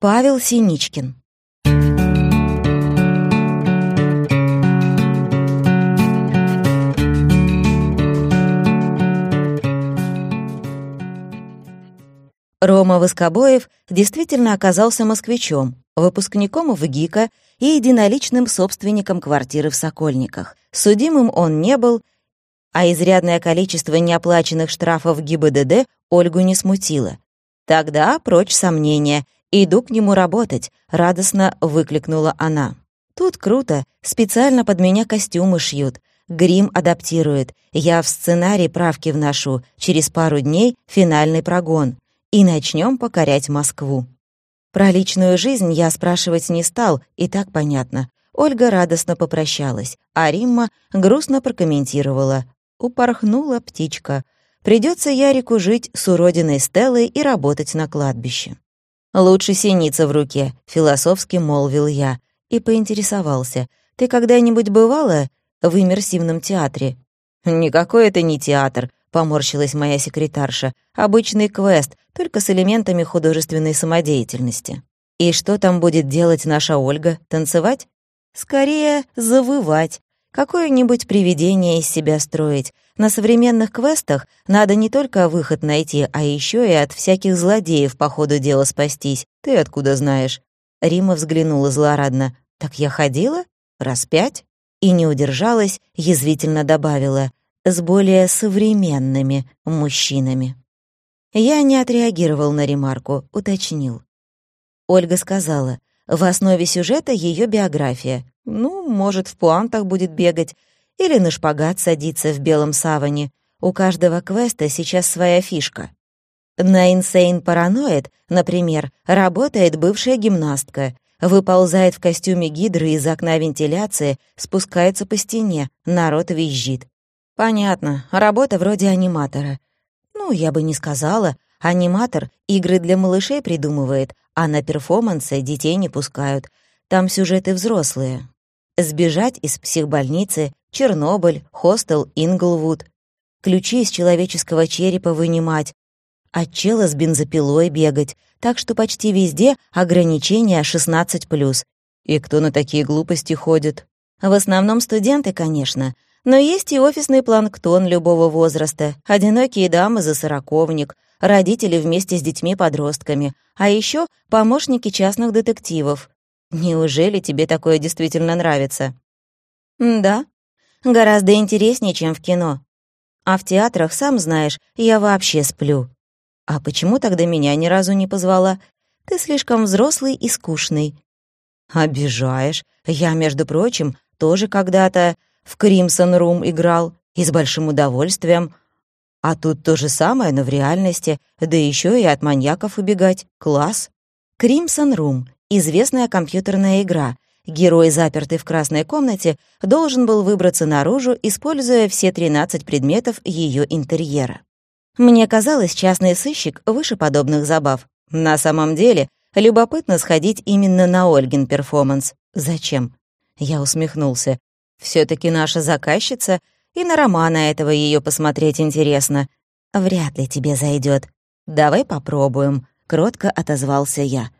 Павел Синичкин. Рома Воскобоев действительно оказался москвичом, выпускником ВГИКа и единоличным собственником квартиры в Сокольниках. Судимым он не был, а изрядное количество неоплаченных штрафов ГИБДД Ольгу не смутило. Тогда прочь сомнения, иду к нему работать, радостно выкликнула она. Тут круто, специально под меня костюмы шьют, грим адаптирует, я в сценарий правки вношу, через пару дней финальный прогон, и начнем покорять Москву. Про личную жизнь я спрашивать не стал, и так понятно. Ольга радостно попрощалась, а Римма грустно прокомментировала. Упорхнула птичка. Придется Ярику жить с уродиной Стеллой и работать на кладбище. «Лучше синица в руке», — философски молвил я, и поинтересовался. «Ты когда-нибудь бывала в иммерсивном театре?» «Никакой это не театр», — поморщилась моя секретарша. «Обычный квест, только с элементами художественной самодеятельности». «И что там будет делать наша Ольга? Танцевать?» «Скорее, завывать. Какое-нибудь привидение из себя строить. На современных квестах надо не только выход найти, а еще и от всяких злодеев по ходу дела спастись. Ты откуда знаешь?» Рима взглянула злорадно. «Так я ходила? Раз пять?» И не удержалась, язвительно добавила с более современными мужчинами. Я не отреагировал на ремарку, уточнил. Ольга сказала, в основе сюжета ее биография. Ну, может, в пуантах будет бегать или на шпагат садиться в белом саване. У каждого квеста сейчас своя фишка. На Insane Paranoid, например, работает бывшая гимнастка, выползает в костюме гидры из окна вентиляции, спускается по стене, народ визжит. Понятно, работа вроде аниматора. Ну, я бы не сказала. Аниматор игры для малышей придумывает, а на перформансы детей не пускают. Там сюжеты взрослые. Сбежать из психбольницы, Чернобыль, хостел Инглвуд. Ключи из человеческого черепа вынимать. От чела с бензопилой бегать. Так что почти везде ограничения 16+. И кто на такие глупости ходит? В основном студенты, конечно — но есть и офисный планктон любого возраста, одинокие дамы за сороковник, родители вместе с детьми-подростками, а еще помощники частных детективов. Неужели тебе такое действительно нравится? Да, гораздо интереснее, чем в кино. А в театрах, сам знаешь, я вообще сплю. А почему тогда меня ни разу не позвала? Ты слишком взрослый и скучный. Обижаешь. Я, между прочим, тоже когда-то в Кримсон Рум играл и с большим удовольствием. А тут то же самое, но в реальности, да еще и от маньяков убегать. Класс. Кримсон Рум — известная компьютерная игра. Герой, запертый в красной комнате, должен был выбраться наружу, используя все 13 предметов ее интерьера. Мне казалось, частный сыщик выше подобных забав. На самом деле, любопытно сходить именно на Ольгин перформанс. Зачем? Я усмехнулся все таки наша заказчица, и на романа этого ее посмотреть интересно. Вряд ли тебе зайдет. Давай попробуем», — кротко отозвался я.